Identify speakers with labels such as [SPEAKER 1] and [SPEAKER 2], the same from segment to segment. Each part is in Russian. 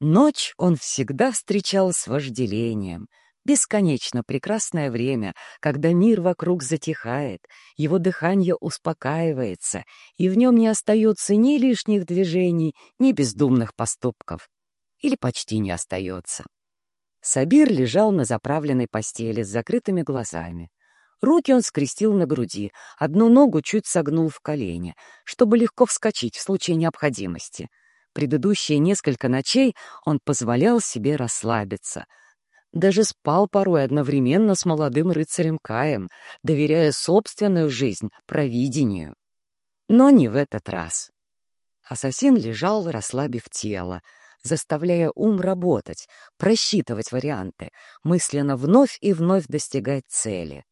[SPEAKER 1] Ночь он всегда встречал с вожделением. Бесконечно прекрасное время, когда мир вокруг затихает, его дыхание успокаивается, и в нем не остается ни лишних движений, ни бездумных поступков. Или почти не остается. Сабир лежал на заправленной постели с закрытыми глазами. Руки он скрестил на груди, одну ногу чуть согнул в колени, чтобы легко вскочить в случае необходимости. Предыдущие несколько ночей он позволял себе расслабиться. Даже спал порой одновременно с молодым рыцарем Каем, доверяя собственную жизнь провидению. Но не в этот раз. Ассасин лежал, расслабив тело, заставляя ум работать, просчитывать варианты, мысленно вновь и вновь достигать цели.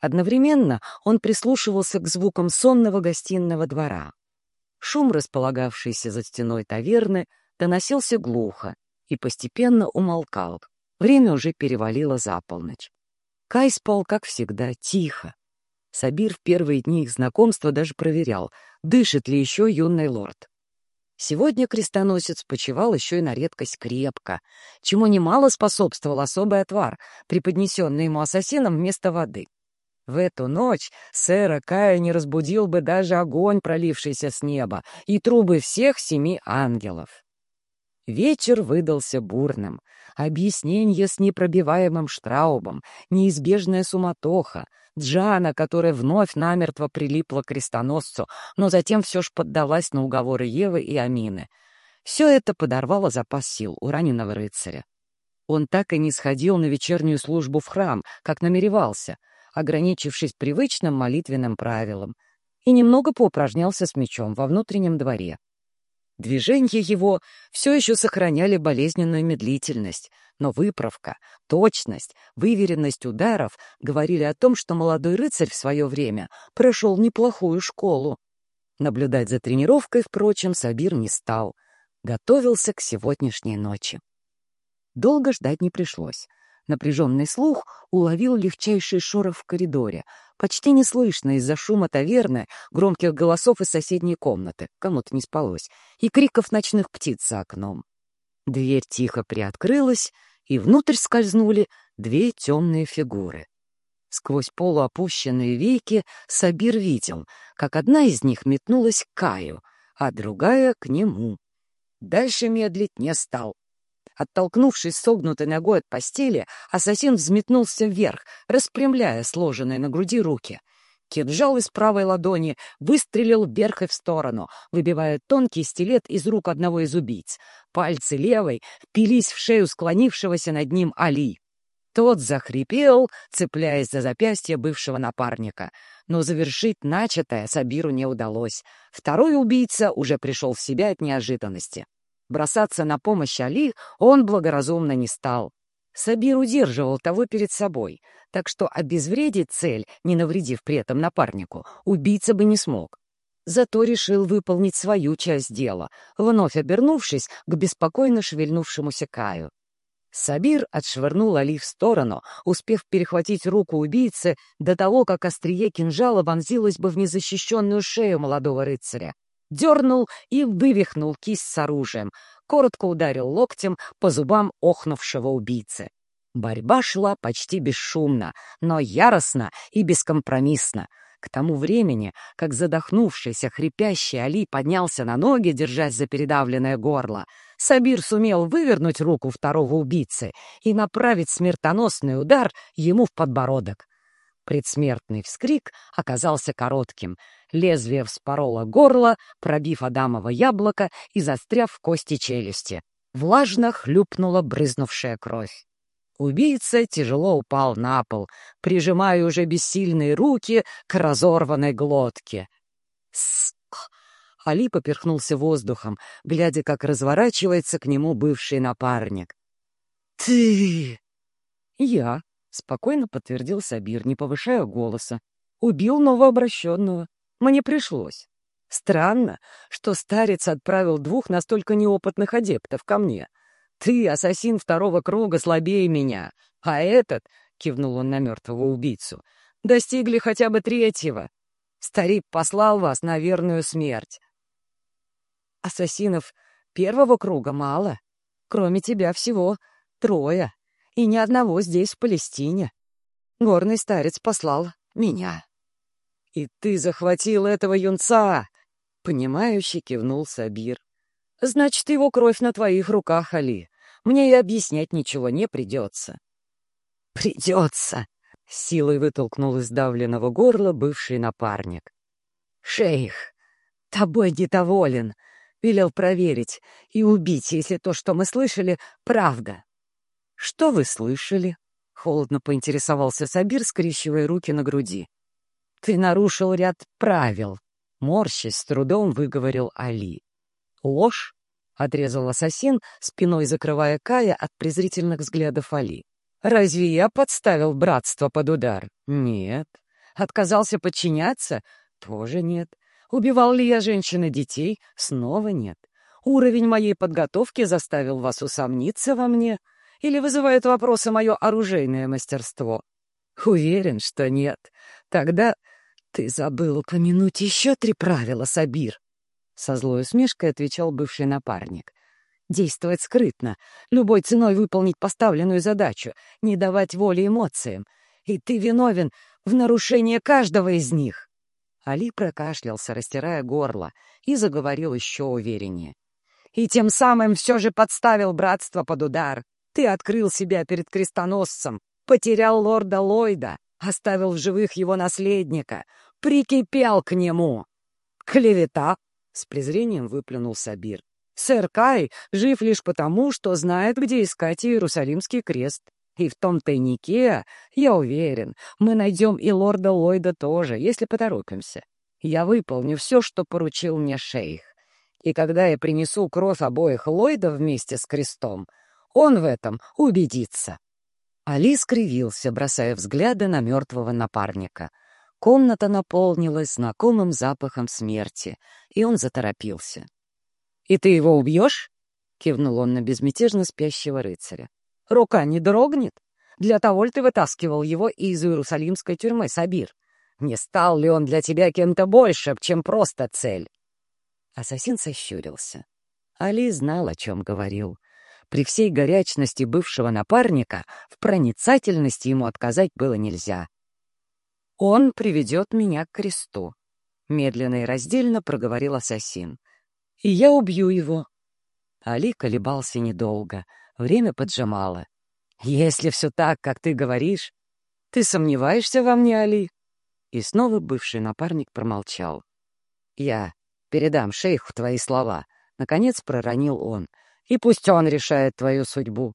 [SPEAKER 1] Одновременно он прислушивался к звукам сонного гостиного двора. Шум, располагавшийся за стеной таверны, доносился глухо и постепенно умолкал. Время уже перевалило за полночь. Кай спал, как всегда, тихо. Сабир в первые дни их знакомства даже проверял, дышит ли еще юный лорд. Сегодня крестоносец почевал еще и на редкость крепко, чему немало способствовал особый отвар, преподнесенный ему ассасином вместо воды. В эту ночь сэра Кая не разбудил бы даже огонь, пролившийся с неба, и трубы всех семи ангелов. Вечер выдался бурным. Объяснение с непробиваемым Штраубом, неизбежная суматоха, Джана, которая вновь намертво прилипла к крестоносцу, но затем все ж поддалась на уговоры Евы и Амины. Все это подорвало запас сил у раненого рыцаря. Он так и не сходил на вечернюю службу в храм, как намеревался — ограничившись привычным молитвенным правилом, и немного поупражнялся с мечом во внутреннем дворе. Движения его все еще сохраняли болезненную медлительность, но выправка, точность, выверенность ударов говорили о том, что молодой рыцарь в свое время прошел неплохую школу. Наблюдать за тренировкой, впрочем, Сабир не стал. Готовился к сегодняшней ночи. Долго ждать не пришлось. Напряженный слух уловил легчайший шорох в коридоре, почти неслышно из-за шума таверны, громких голосов из соседней комнаты, кому-то не спалось, и криков ночных птиц за окном. Дверь тихо приоткрылась, и внутрь скользнули две темные фигуры. Сквозь полуопущенные веки Сабир видел, как одна из них метнулась к Каю, а другая — к нему. Дальше медлить не стал. Оттолкнувшись согнутой ногой от постели, ассасин взметнулся вверх, распрямляя сложенные на груди руки. Кинжал из правой ладони выстрелил вверх и в сторону, выбивая тонкий стилет из рук одного из убийц. Пальцы левой впились в шею склонившегося над ним Али. Тот захрипел, цепляясь за запястье бывшего напарника. Но завершить начатое Сабиру не удалось. Второй убийца уже пришел в себя от неожиданности. Бросаться на помощь Али он благоразумно не стал. Сабир удерживал того перед собой, так что обезвредить цель, не навредив при этом напарнику, убийца бы не смог. Зато решил выполнить свою часть дела, вновь обернувшись к беспокойно шевельнувшемуся Каю. Сабир отшвырнул Али в сторону, успев перехватить руку убийцы до того, как острие кинжала вонзилось бы в незащищенную шею молодого рыцаря дернул и вывихнул кисть с оружием, коротко ударил локтем по зубам охнувшего убийцы. Борьба шла почти бесшумно, но яростно и бескомпромиссно. К тому времени, как задохнувшийся, хрипящий Али поднялся на ноги, держась за передавленное горло, Сабир сумел вывернуть руку второго убийцы и направить смертоносный удар ему в подбородок. Предсмертный вскрик оказался коротким. Лезвие вспороло горло, пробив Адамово яблоко и застряв в кости челюсти. Влажно хлюпнула брызнувшая кровь. Убийца тяжело упал на пол, прижимая уже бессильные руки к разорванной глотке. Али поперхнулся воздухом, глядя, как разворачивается к нему бывший напарник. «Ты!» «Я», Спокойно подтвердил Сабир, не повышая голоса. Убил новообращенного. Мне пришлось. Странно, что старец отправил двух настолько неопытных адептов ко мне. Ты, ассасин второго круга, слабее меня. А этот, — кивнул он на мертвого убийцу, — достигли хотя бы третьего. Старик послал вас на верную смерть. Ассасинов первого круга мало. Кроме тебя всего трое, и ни одного здесь, в Палестине. Горный старец послал меня. «И ты захватил этого юнца!» — понимающе кивнул Сабир. «Значит, его кровь на твоих руках, Али. Мне и объяснять ничего не придется». «Придется!» — силой вытолкнул из давленного горла бывший напарник. «Шейх, тобой недоволен. Велел проверить и убить, если то, что мы слышали, правда». «Что вы слышали?» — холодно поинтересовался Сабир, скрещивая руки на груди. «Ты нарушил ряд правил», — морщась с трудом выговорил Али. «Ложь?» — отрезал ассасин, спиной закрывая Кая от презрительных взглядов Али. «Разве я подставил братство под удар? Нет. Отказался подчиняться? Тоже нет. Убивал ли я женщин и детей? Снова нет. Уровень моей подготовки заставил вас усомниться во мне? Или вызывает вопросы мое оружейное мастерство? Уверен, что нет. Тогда ты забыл упомянуть еще три правила, Сабир. Со злой усмешкой отвечал бывший напарник. Действовать скрытно, любой ценой выполнить поставленную задачу, не давать воли эмоциям. И ты виновен в нарушении каждого из них. Али прокашлялся, растирая горло, и заговорил еще увереннее. «И тем самым все же подставил братство под удар. Ты открыл себя перед крестоносцем, потерял лорда Ллойда, оставил в живых его наследника, прикипел к нему». «Клевета!» — с презрением выплюнул Сабир. «Сэр Кай жив лишь потому, что знает, где искать Иерусалимский крест. И в том тайнике, я уверен, мы найдем и лорда Ллойда тоже, если поторопимся. Я выполню все, что поручил мне шейх. И когда я принесу кровь обоих Ллойдов вместе с крестом, он в этом убедится. Али скривился, бросая взгляды на мертвого напарника. Комната наполнилась знакомым запахом смерти, и он заторопился. — И ты его убьешь? — кивнул он на безмятежно спящего рыцаря. Рука не дрогнет? Для того ли ты вытаскивал его из Иерусалимской тюрьмы, Сабир? Не стал ли он для тебя кем-то больше, чем просто цель?» Ассасин сощурился. Али знал, о чем говорил. При всей горячности бывшего напарника в проницательности ему отказать было нельзя. «Он приведет меня к кресту», — медленно и раздельно проговорил ассасин. «И я убью его». Али колебался недолго — Время поджимало. «Если все так, как ты говоришь, ты сомневаешься во мне, Али?» И снова бывший напарник промолчал. «Я передам шейху твои слова», — наконец проронил он. «И пусть он решает твою судьбу».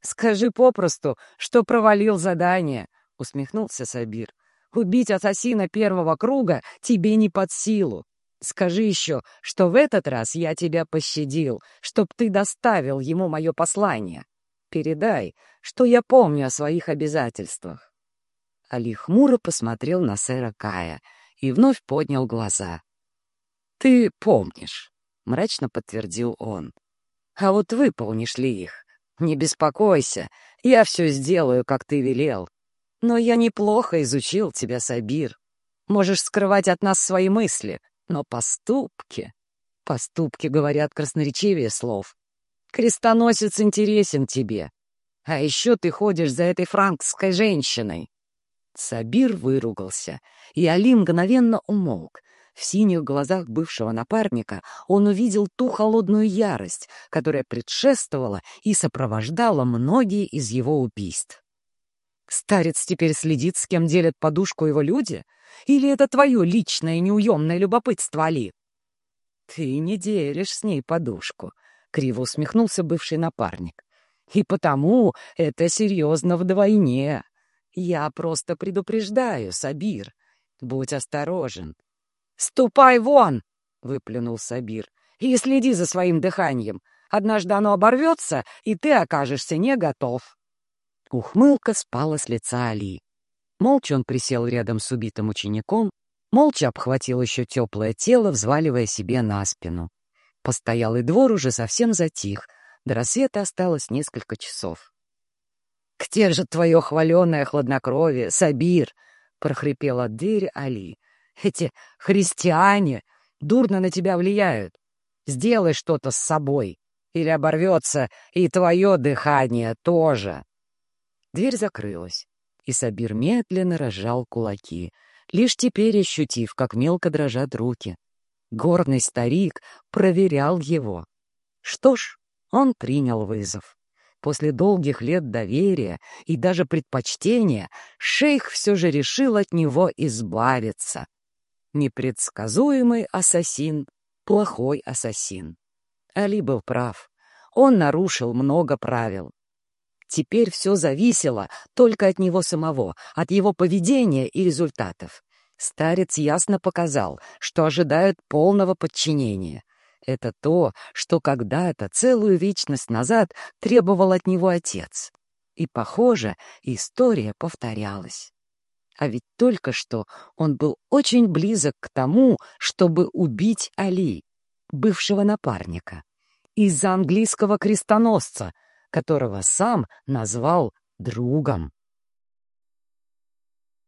[SPEAKER 1] «Скажи попросту, что провалил задание», — усмехнулся Сабир. «Убить ассасина первого круга тебе не под силу. Скажи еще, что в этот раз я тебя пощадил, чтоб ты доставил ему мое послание. Передай, что я помню о своих обязательствах». Али хмуро посмотрел на сэра Кая и вновь поднял глаза. «Ты помнишь», — мрачно подтвердил он. «А вот выполнишь ли их? Не беспокойся, я все сделаю, как ты велел. Но я неплохо изучил тебя, Сабир. Можешь скрывать от нас свои мысли, но поступки... Поступки говорят красноречивее слов. Крестоносец интересен тебе. А еще ты ходишь за этой франкской женщиной. Сабир выругался, и Али мгновенно умолк. В синих глазах бывшего напарника он увидел ту холодную ярость, которая предшествовала и сопровождала многие из его убийств. Старец теперь следит, с кем делят подушку его люди? Или это твое личное неуемное любопытство, Али? Ты не делишь с ней подушку, — криво усмехнулся бывший напарник. И потому это серьезно вдвойне. Я просто предупреждаю, Сабир. Будь осторожен. «Ступай вон!» — выплюнул Сабир. «И следи за своим дыханием. Однажды оно оборвется, и ты окажешься не готов». Ухмылка спала с лица Али. Молча он присел рядом с убитым учеником, молча обхватил еще теплое тело, взваливая себе на спину. Постоялый двор уже совсем затих, до рассвета осталось несколько часов. «Где же твое хваленое хладнокровие, Сабир?» — прохрипел от двери Али. «Эти христиане дурно на тебя влияют. Сделай что-то с собой». или оборвется и твое дыхание тоже. Дверь закрылась, и Сабир медленно разжал кулаки, лишь теперь ощутив, как мелко дрожат руки. Горный старик проверял его. Что ж, он принял вызов. После долгих лет доверия и даже предпочтения шейх все же решил от него избавиться. Непредсказуемый ассасин — плохой ассасин. Али был прав. Он нарушил много правил. Теперь все зависело только от него самого, от его поведения и результатов. Старец ясно показал, что ожидает полного подчинения. Это то, что когда-то, целую вечность назад, требовал от него отец. И, похоже, история повторялась. А ведь только что он был очень близок к тому, чтобы убить Али, бывшего напарника, из-за английского крестоносца, которого сам назвал другом.